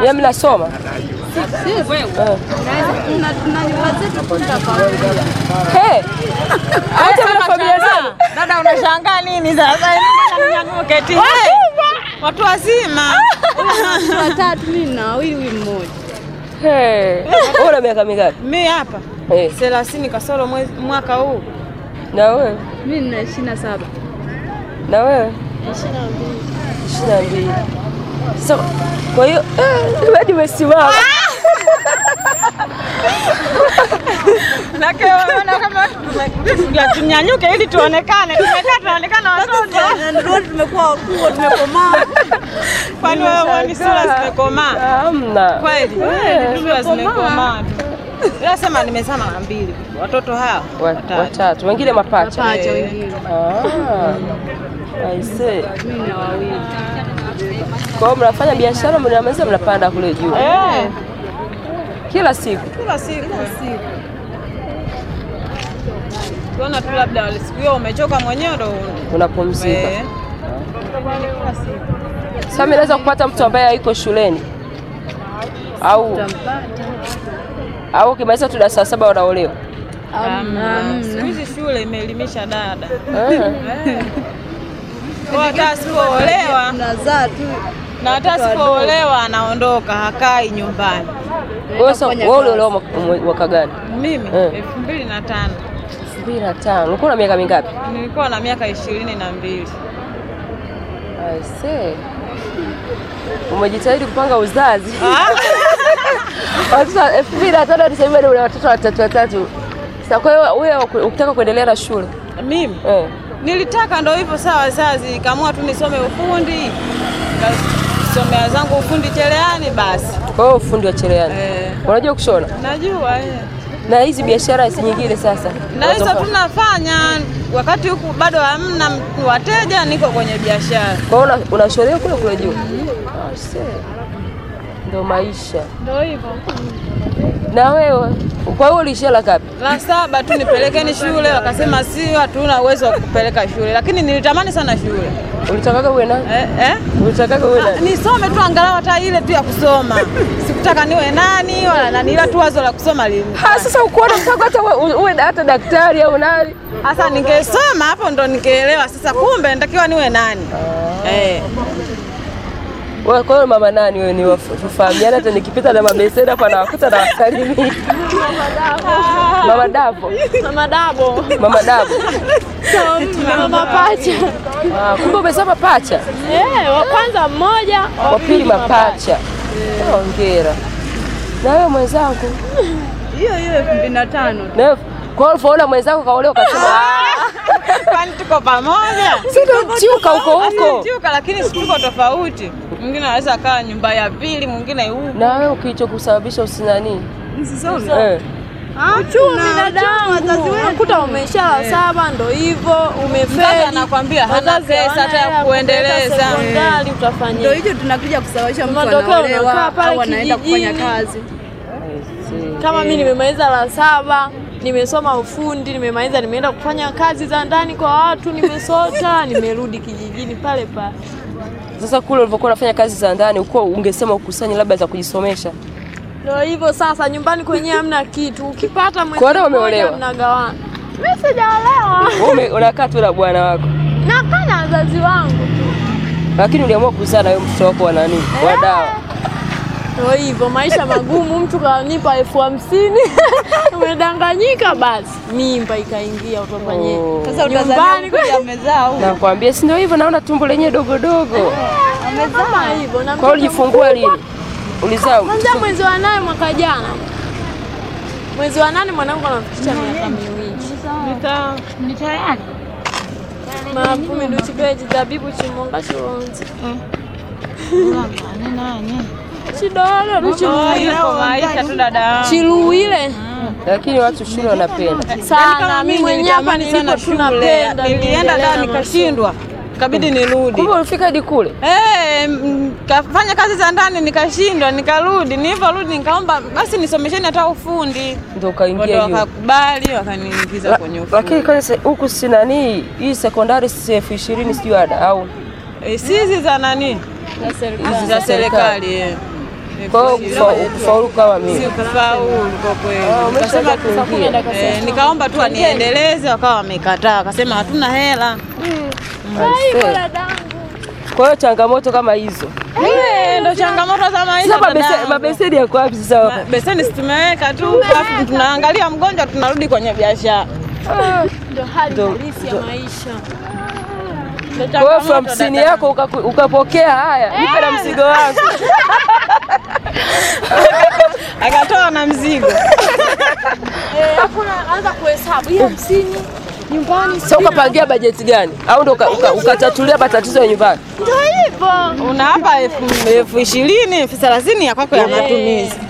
Yeye mnasoma? Hey, hata mna familia zenu? Dada, unashangaa nini sasa? Watu wazima. watatu mimi na wawili huyu mmoja. Hey, una miaka mingapi? Mimi hapa Hey, 30 kasoro mwaka huu. na wewe? Mimi nina ishirini na saba. Na wewe? ishirini na mbili. So, kwa hiyo eh, nimesimama. kwa maana kama tume- tunyanyuke ili tuonekane. Tumekaa tunaonekana watoto. Ndio tumekuwa wakubwa tumekomaa. Kwani wewe huoni sura zimekomaa? Hamna. Kweli? Sura zimekomaa. Nasema Ila sema nimesema mara mbili. Watoto hawa Wa- watatu. Watatu, wengine mapacha. mapacha wengine. Wawili. Kwa hiyo mnafanya biashara, mnamaliza mnapanda kule juu Eh, kila siku. kila siku. Tuona tu labda wale siku hiyo umechoka mwenyewe ndo Unapumzika. eh. Sasa mimi naweza kupata mtu ambaye haiko shuleni au au ukimaliza tu darasa saba unaolewa. Hamna. Siku hizi shule imeelimisha dada. Eh. Kwa hata asipoolewa na hata asipoolewa anaondoka, hakai nyumbani. Wewe uliolewa mwaka- gani? Mimi tano. elfu mbili na tano 2005. Ulikuwa na miaka mingapi? nilikuwa na miaka ishirini na mbili. I see. Umejitahidi kupanga uzazi. Watoto elfu mbili na tano hadi sasa hivi una watoto watatu watatu. Sasa kwa hiyo wewe ukitaka kuendelea na shule Mimi eh, nilitaka ndo hivyo sawa, sawa, nikaamua tu nisome ufundi, kasomea zangu ufundi Cheleani Basi kwa hiyo ufundi wa Cheleani eh, unajua kushona najua eh. na hizi biashara hizi nyingine sasa na hizo tunafanya wakati huku bado hamna wateja, niko kwenye biashara. Kwa hiyo una- unashorea kule kule juu. mm see. Ndio maisha. Ndio hivyo. Na wewe kwa hiyo uliishia la ngapi? La saba tu nipelekeni shule, wakasema si, hatuna uwezo wa kupeleka shule, lakini nilitamani sana shule Ulitakaga uwe nani? eh, eh? Ulitakaga uwe Ah, nani? nisome tu angalau hata ile tu ya kusoma. Sikutaka niwe nani wala nani, ila tu wazo la kusoma lini. Ah, sasa ukuona mtaka hata uwe- uwe hata daktari au nani? Sasa ningesoma hapo ndo ningeelewa sasa, kumbe natakiwa niwe nani eh. Kwa hiyo mama nani wewe ni wafahamiana, hata nikipita na mabeseda hapa nawakuta na wasalimia. Mama Davo. Mama Dabo. Mama Davo. Mama Pacha. Ah, kumbe umesema pacha. Eh, wa kwanza mmoja, Wa pili mapacha. Hongera. Na wewe mwenzangu. Hiyo hiyo elfu mbili na kwa hiyo faula mwenzangu kaolewa ukasema ah, Kwani tuko pamoja? Sio tuko huko huko. Tuko lakini siku tofauti. Mwingine anaweza akawa nyumba ya pili, mwingine huko. Na wewe ukichokusababisha usinani? Eh. Uchumi dadangu, nakuta umesha la saba, ndo hivyo umefeli. anakwambia hana pesa hata ya kuendeleza. sekondari, utafanya ndo hicho tunakuja kusababisha mtu anaolewa au anaenda kufanya kijijini. kazi. kama mimi nimemaliza la saba nimesoma ufundi nimemaliza nimeenda kufanya kazi za ndani kwa watu nimesota nimerudi kijijini pale pale Sasa kule ulivyokuwa unafanya kazi za ndani uko ungesema ukusanye labda za kujisomesha. ndio hivyo sasa nyumbani kwenyewe hamna kitu ukipata umeolewa? mnagawana mimi sijaolewa Wewe unakaa tu na bwana wako. nakaa na wazazi wangu Lakini uliamua kuzaa na wewe mtoto wako wa nani? Wa dawa. Ndio hivyo maisha magumu mtu kanipa elfu hamsini umedanganyika basi mimba ikaingia utafanyie Oh. Sasa Nyumbani. Nakwambia si ndio hivyo naona tumbo lenye dogodogo dogo. kama hivyo na Kwa ulifungua ulijifungua lini? Ulizaa Kwanza mwezi wa nane mwaka jana, mwezi wa nane mwanangu anafikisha miaka miwili. Dhabibu chimonga chilonzi dada yangu. chiluwile lakini watu shule wanapenda. sana. Mimi mwenyewe hapa nilipo shule, tunapenda, nilienda da nikashindwa, kabidi nirudi. Kumbe ulifika hadi kule. Eh, mm, kafanya kazi za ndani nikashindwa, nikarudi. Nilivyorudi nikaomba basi nisomesheni hata ufundi, Ndio kaingia hiyo. wakakubali, wakaniingiza kwenye ufundi. Lakini kwanza se- huku si nani hii sekondari si elfu ishirini sijui ada au Eh, si za nani Za serikali. za serikali eh. Kwa hiyo kufa- kufaulu kama mimi. Sikufaulu kwa kweli. kasema tu kuingia. eh, nikaomba tu aniendeleze, wakawa wamekataa, wakasema hatuna hela. Aisee. Kwa hiyo changamoto kama hizo. Eh, Ndo changamoto za maisha. Mabeseni yako wapi sasa? Beseni si tumeweka tu, alafu tunaangalia mgonjwa, tunarudi kwenye biashara. Ndio hali halisi ya maisha. Kwa hiyo hamsini yako ukapokea, haya nipe na mzigo wangu. akatoa na mzigo. Eh, anaanza kuhesabu hamsini nyumbani Sasa ukapangia bajeti gani? Au ndo uka- uka- ukatatulia matatizo ya nyumbani? ndio hivyo. unaapa elfu elfu ishirini elfu thelathini ya kwako ya matumizi.